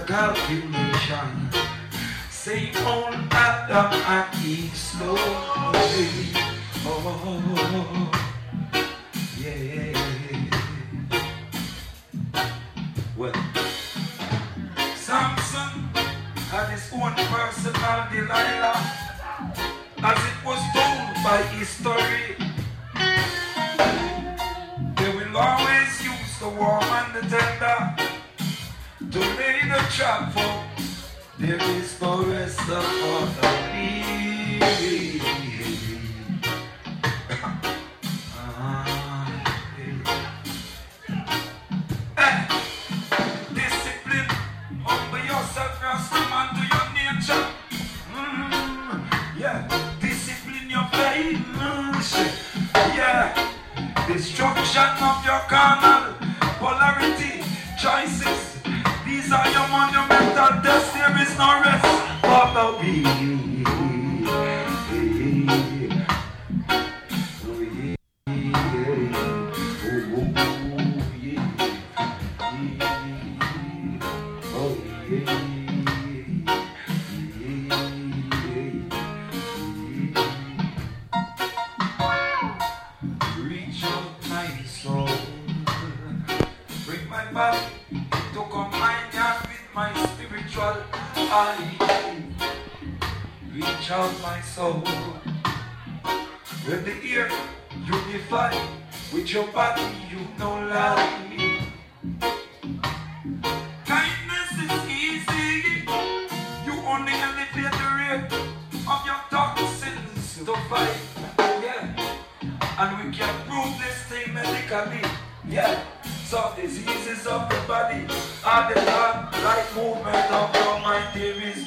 a calculation. Same old pattern and keep slow. Oh, Yeah, destruction of your carnal polarity choices. These are your monumental deaths. There is no rest for the. diseases of the body and the non-right movement of your mind. There is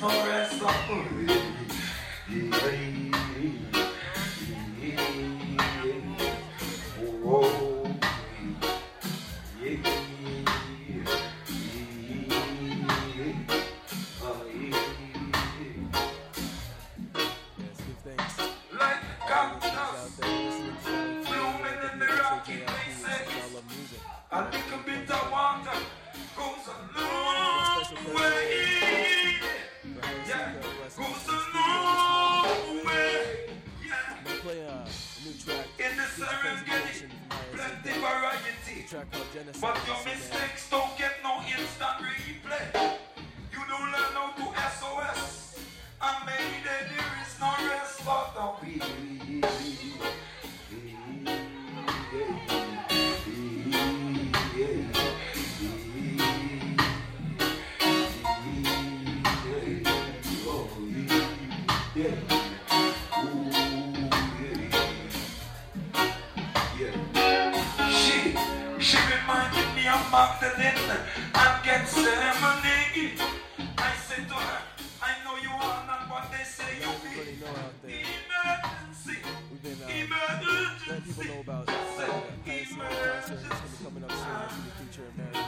everybody know out there. We've been uh, letting people know about uh, Higha Seekah going to be coming up soon. In the future in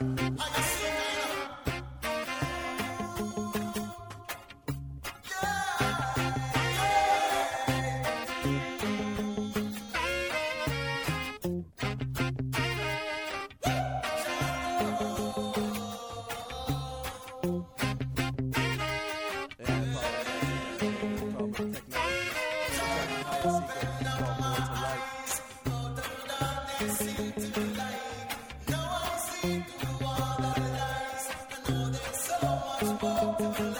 Ai, Turn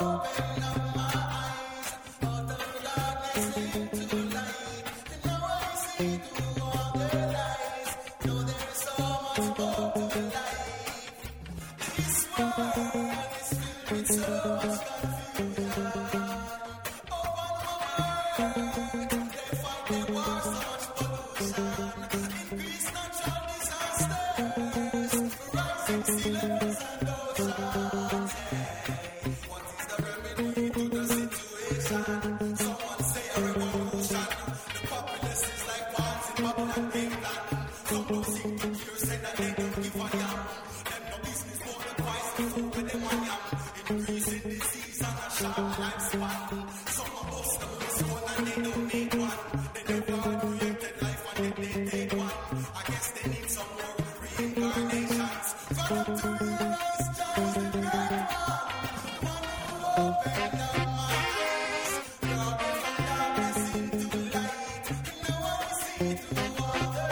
open up. Whoa.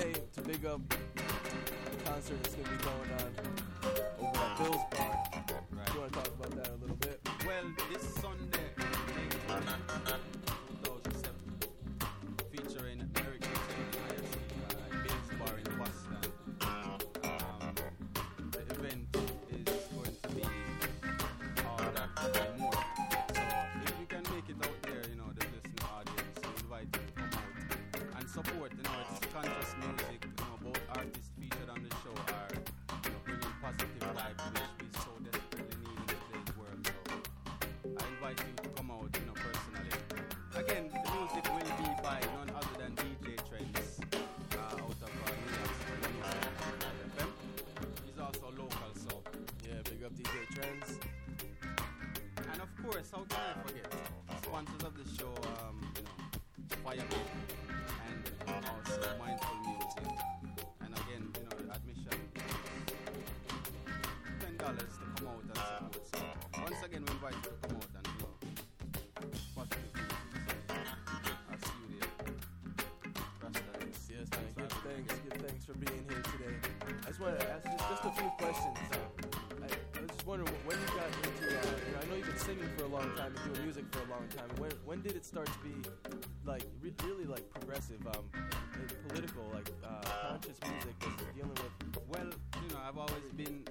Today to big up the concert that's going to be going on over at Bill's Mindful Music. And again, you know, the admission ten dollars to come out and support. So once again, we invite you to come out and you know, positive music. So I'll see you there. Rasta Yes, Good our- thanks. Good thanks for being here today. I just want to ask just, just a few questions. I, I was just wondering when you got into. Uh, you know, I know you've been singing for a long time and doing music for a long time. When when did it start to be like re- really like progressive, um, conscious music that's dealing with? Well, you know, I've always been,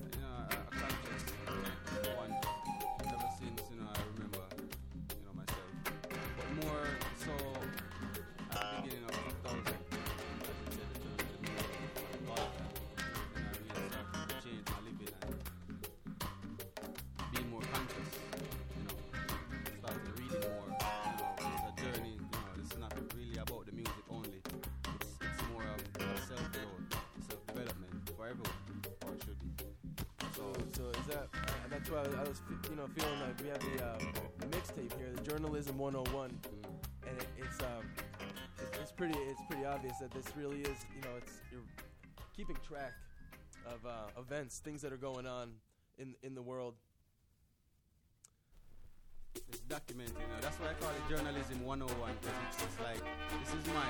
That's why I was you know feeling like we have the, uh, mixtape here, the Journalism 101. Mm. and it, it's um, it, it's pretty it's pretty obvious that this really is you know it's you're keeping track of uh, events, things that are going on in in the world. It's documented, you know. That's why I call it journalism 101 because it's just like this is my.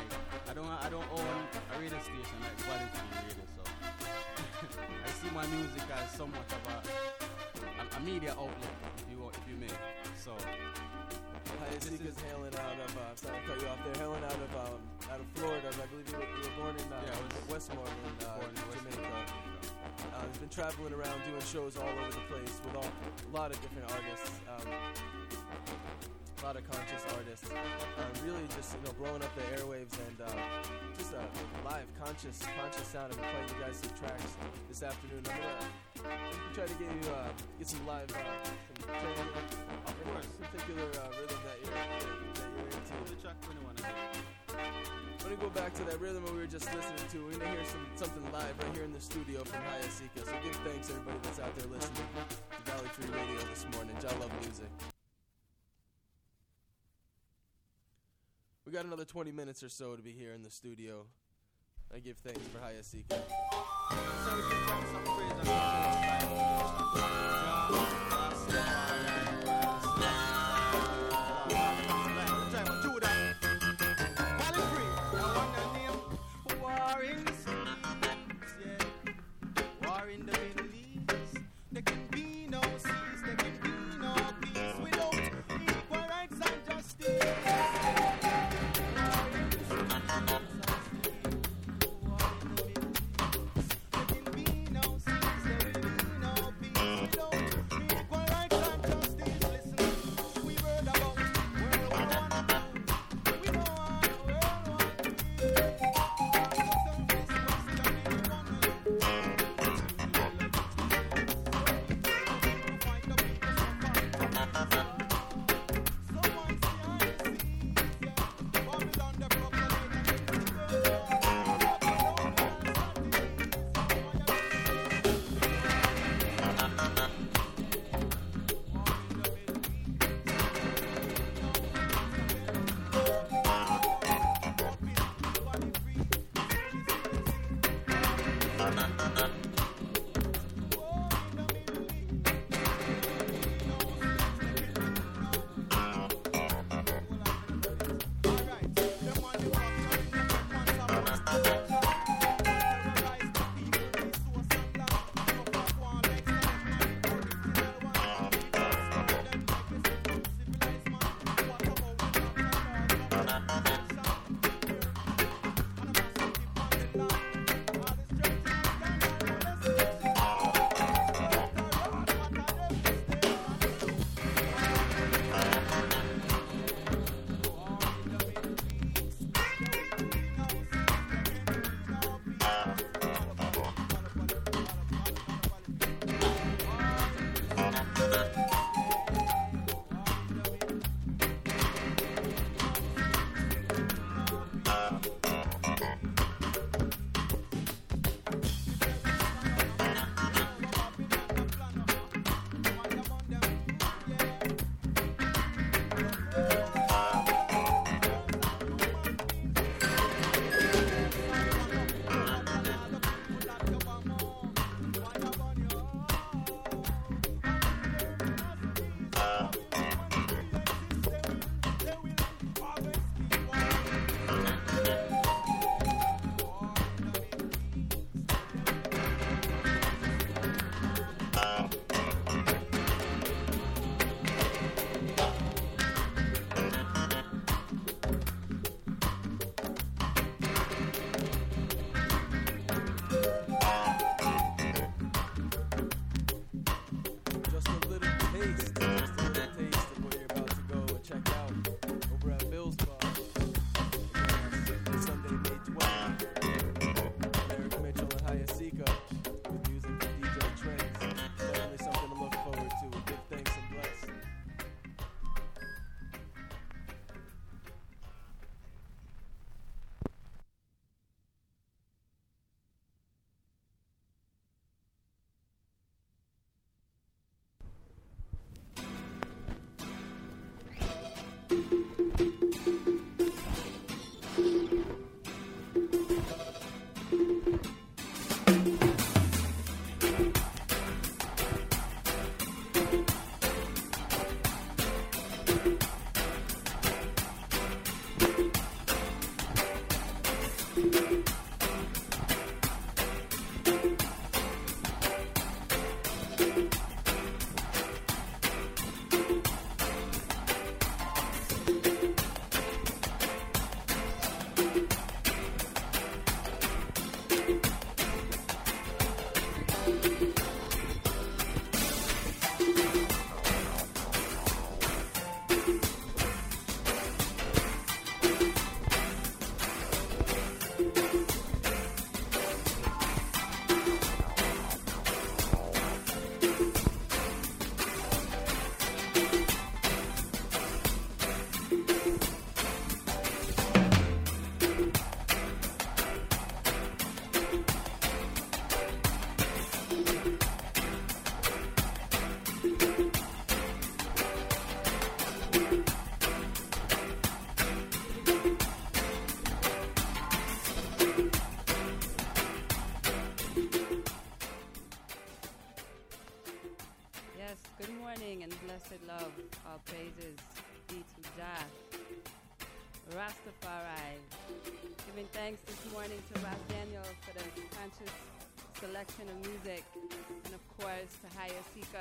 I don't I don't own a radio station like Quality Radio, so I see my music as somewhat of a a, media outlet, if you if you may. So Higha Seekah's hailing out of uh, sorry to cut you off there, hailing out of um, out of Florida. I believe you were, you were born in uh, Yeah, I was Westmore in uh, born in Jamaica. Africa. Uh, he's been traveling around doing shows all over the place with all, a lot of different artists, um, a lot of conscious artists. Um, really just you know blowing up the airwaves and uh, just a live conscious conscious sound. Been playing you guys some tracks this afternoon. I'm gonna try to get you uh, get some live uh, some. Of course. particular uh, rhythm that you're that you're into. To the track 21 again. I'm gonna go back to that rhythm that we were just listening to. We're gonna hear some something live right here in the studio from Higha Seekah. So give thanks everybody that's out there listening to Valley Free Radio this morning. Jah love music. We got another 20 minutes or so to be here in the studio. I give thanks for Higha Seekah.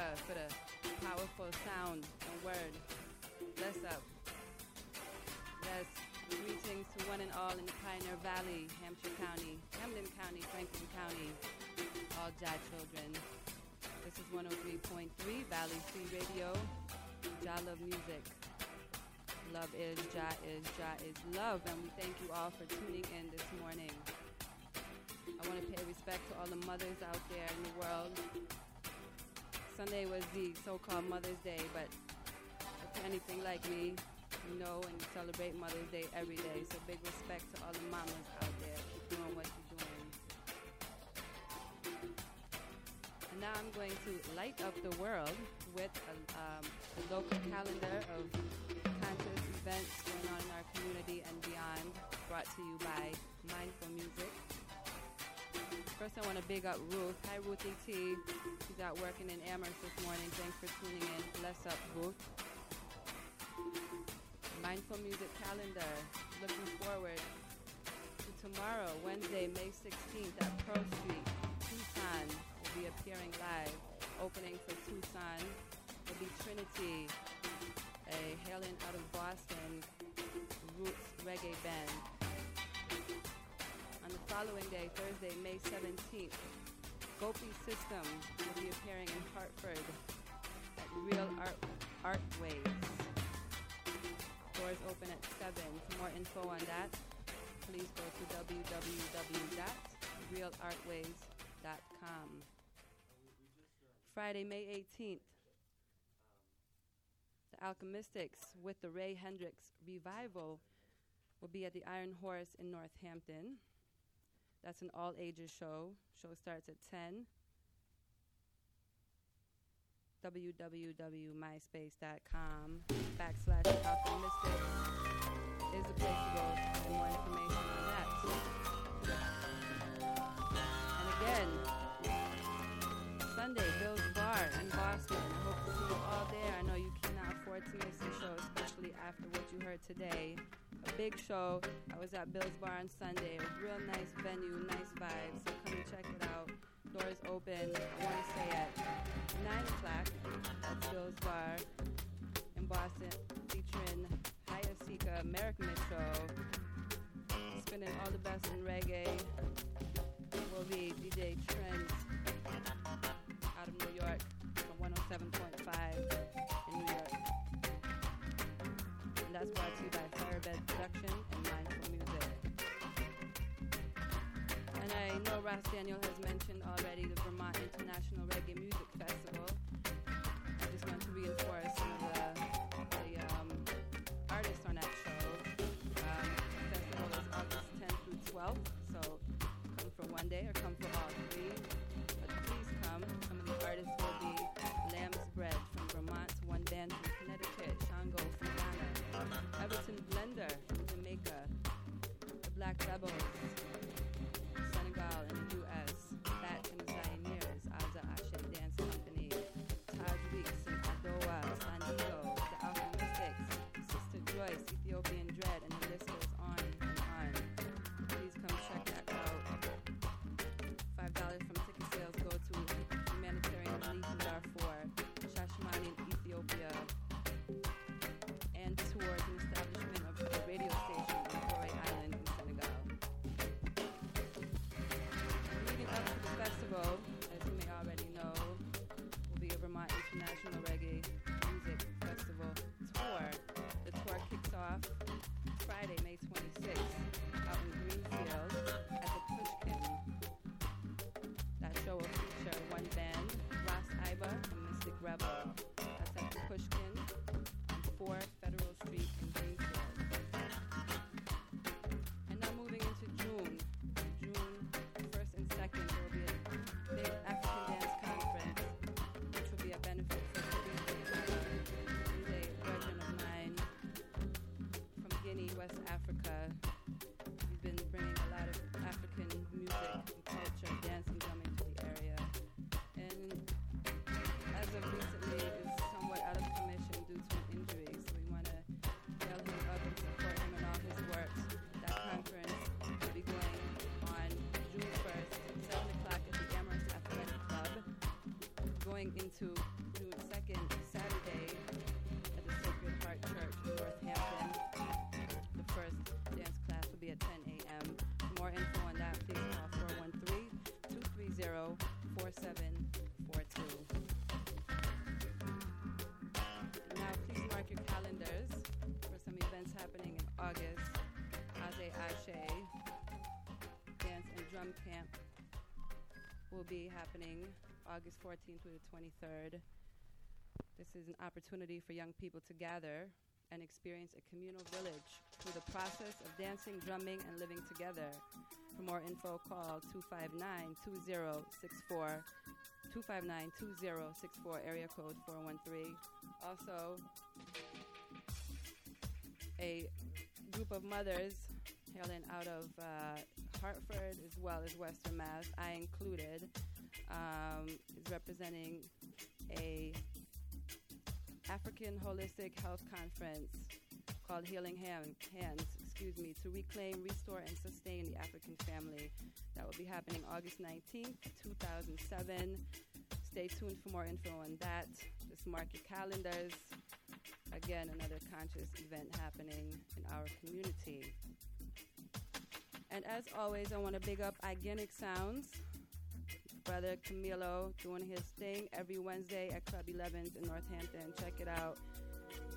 For the powerful sound and word. Bless up. Yes, greetings to one and all in the Pioneer Valley, Hampshire County, Hampden County, Franklin County, all Jah children. This is 103.3 Valley Free Radio. Jah love music. Love is Jah is Jah is love, and we thank you all for tuning in this morning. I want to pay respect to all the mothers out there in the world. Sunday was the so-called Mother's Day, but if anything like me, you know and celebrate Mother's Day every day. So big respect to all the mamas out there. Keep doing what you're doing. And now I'm going to light up the world with a, um, a local calendar of conscious events going on in our community and beyond, brought to you by Mindful Music. First, I want to big up Ruth. Hi, Ruth T. She's out working in Amherst this morning. Thanks for tuning in. Bless up, Ruth. Mindful Music Calendar. Looking forward to tomorrow, Wednesday, May 16th at Pearl Street. Tucson will be appearing live. Opening for Tucson will be Trinity, a hailing out of Boston roots reggae band. On the following day, Thursday, May 17th, Gopi System will be appearing in Hartford at Real Art, Art Ways. Doors open at 7. For more info on that, please go to www.realartways.com. Friday, May 18th, the Alchemystics with the Ray Hendricks Revival will be at the Iron Horse in Northampton. That's an all ages show. Show starts at 10. www.myspace.com backslash alchemystics is the place to go for more information on that. And again, Sunday, Bill's Bar in Boston. I hope to see you all there. I know you cannot afford to miss the show, especially after what you heard today. A big show. I was at Bill's Bar on Sunday. A real nice venue, nice vibes. So come and check it out. Doors open, I want to say at 9 o'clock. That's Bill's Bar in Boston, featuring Higha Seekah, Merrick Mitchell, spinning all the best in reggae. Will be DJ Trends out of New York from 107.5 that's brought to you by Firebed Production and Mindful Music. And I know Ras Daniel has mentioned already the Vermont International Reggae Everton Blender from Jamaica, the Black Rebels, Going into June 2nd, Saturday, at the Sacred Heart Church in Northampton. The first dance class will be at 10 a.m. For more info on that, please call 413 230 4742. Now, please mark your calendars for some events happening in August. Aze Ashe Dance and Drum Camp will be happening August 14th through the 23rd. This is an opportunity for young people to gather and experience a communal village through the process of dancing, drumming, and living together. For more info, call 259-2064, 259-2064, area code 413. Also, a group of mothers hailing out of uh, Hartford as well as Western Mass, I included, um, is representing a African Holistic Health Conference called Healing Hand, Hands, excuse me, to reclaim, restore, and sustain the African family. That will be happening August 19th, 2007. Stay tuned for more info on that. Just mark your calendars. Again, another conscious event happening in our community. And as always, I want to big up Organic Sounds. Brother Camilo doing his thing every Wednesday at Club 11s in Northampton. Check it out.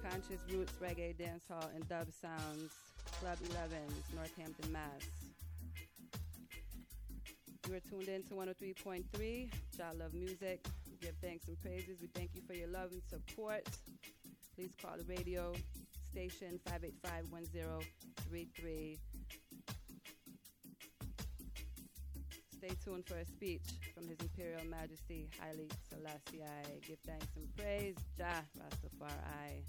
Conscious Roots Reggae Dance Hall and Dub Sounds. Club 11s, Northampton, Mass. You are tuned in to 103.3, Jah Love Music. We give thanks and praises. We thank you for your love and support. Please call the radio station 585-1033. Stay tuned for a speech from His Imperial Majesty Haile Selassie. Give thanks and praise. Jah Rastafari. I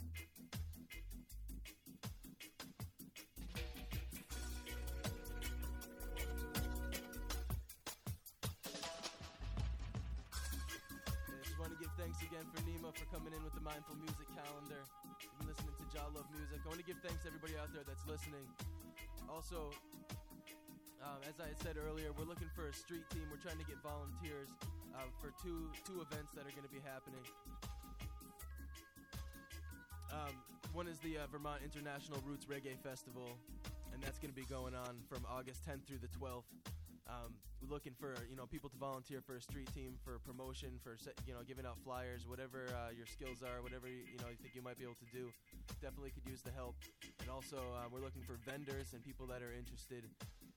just want to give thanks again for Nima for coming in with the Mindful Music calendar. You've been listening to Jah Love Music. I want to give thanks to everybody out there that's listening. Also, um, as I said earlier, we're looking for a street team. We're trying to get volunteers uh, for two two events that are going to be happening. Um, one is the uh, Vermont International Roots Reggae Festival, and that's going to be going on from August 10th through the 12th. Um, we're looking for you know people to volunteer for a street team, for promotion, for you know giving out flyers, whatever uh, your skills are, whatever you, you know you think you might be able to do. Definitely could use the help. And also uh, we're looking for vendors and people that are interested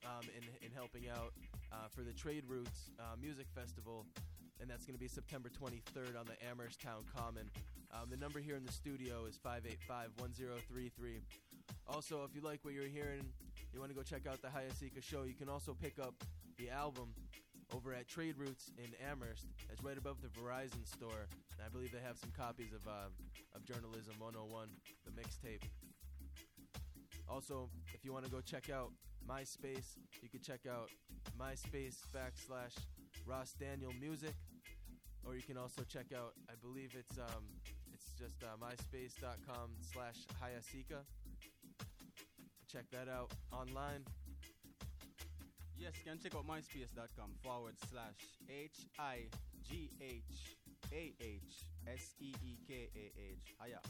um, in in helping out uh, for the Trade Routes uh, Music Festival, and that's going to be September 23rd on the Amherst Town Common. Um, the number here in the studio is 585-1033. Also, if you like what you're hearing, you want to go check out the Higha Seekah show, you can also pick up the album over at Trade Routes in Amherst. It's right above the Verizon store. And I believe they have some copies of, uh, of Journalism 101, the mixtape. Also, if you want to go check out MySpace, you can check out MySpace backslash Ras Daniel Music. Or you can also check out, I believe it's um, it's just uh, myspace.com slash Higha Seekah. Check that out online. Yes, you can check out myspace.com forward slash H I G H A H S E E K A H. Haya,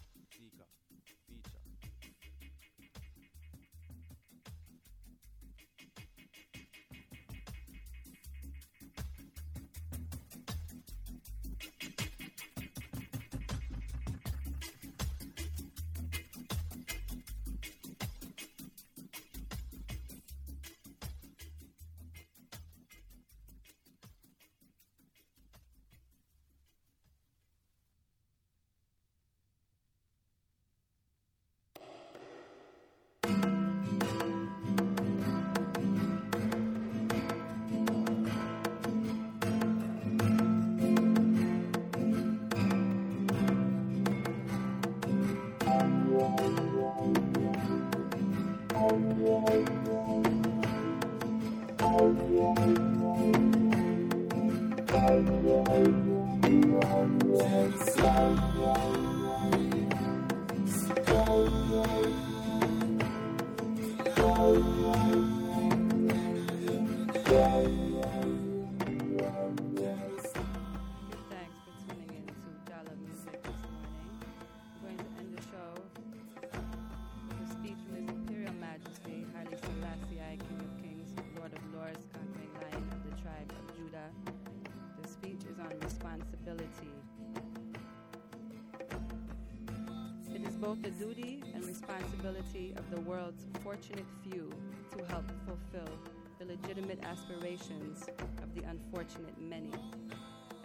responsibility of the world's fortunate few to help fulfill the legitimate aspirations of the unfortunate many.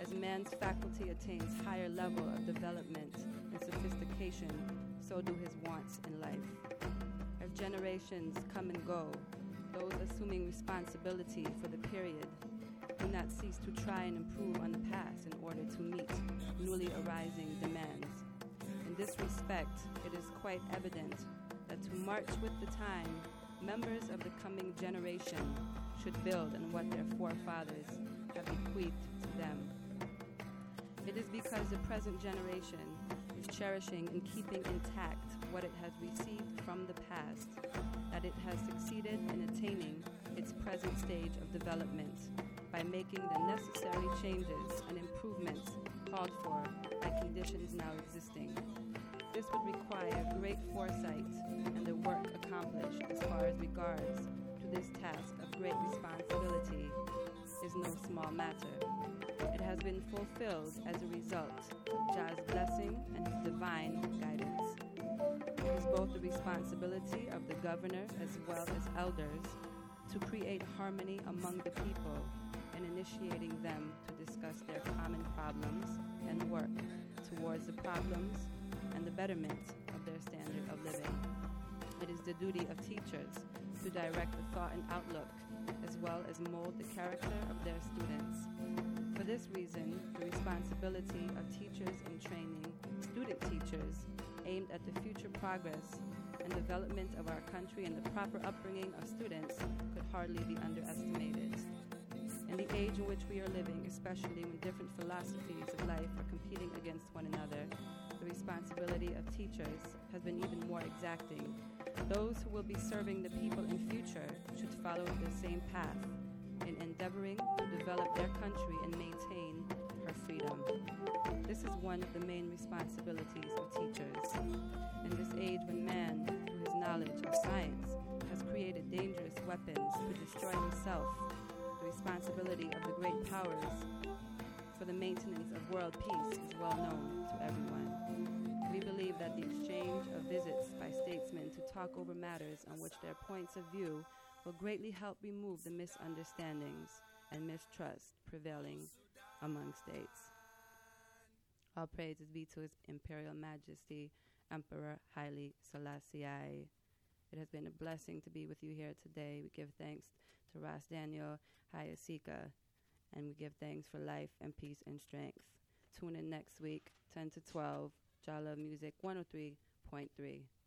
As man's faculty attains higher level of development and sophistication, so do his wants in life. As generations come and go, those assuming responsibility for the period do not cease to try and improve on the past in order to meet newly arising demands. In this respect, it is quite evident that to march with the time members of the coming generation should build on what their forefathers have bequeathed to them. It is because the present generation is cherishing and keeping intact what it has received from the past that it has succeeded in attaining its present stage of development by making the necessary changes and improvements called for by conditions now existing. This would require great foresight, and the work accomplished as far as regards to this task of great responsibility is no small matter. It has been fulfilled as a result of Jah's blessing and his divine guidance. It is both the responsibility of the governor as well as elders to create harmony among the people and initiating them to discuss their common problems and work towards the problems and the betterment of their standard of living. It is the duty of teachers to direct the thought and outlook as well as mold the character of their students. For this reason, the responsibility of teachers in training student teachers aimed at the future progress and development of our country and the proper upbringing of students could hardly be underestimated. In the age in which we are living, especially when different philosophies of life are competing against one another, the responsibility of teachers has been even more exacting. Those who will be serving the people in future should follow the same path in endeavoring to develop their country and maintain her freedom. This is one of the main responsibilities of teachers. In this age when man, through his knowledge of science, has created dangerous weapons to destroy himself, the responsibility of the great powers for the maintenance of world peace is well known to everyone. We believe that the exchange of visits by statesmen to talk over matters on which their points of view will greatly help remove the misunderstandings and mistrust prevailing among states. All praises be to His Imperial Majesty, Emperor Haile Selassie. It has been a blessing to be with you here today. We give thanks to Ras Daniel Higha Seekah, and we give thanks for life and peace and strength. Tune in next week, 10 to 12, Love Music 103.3.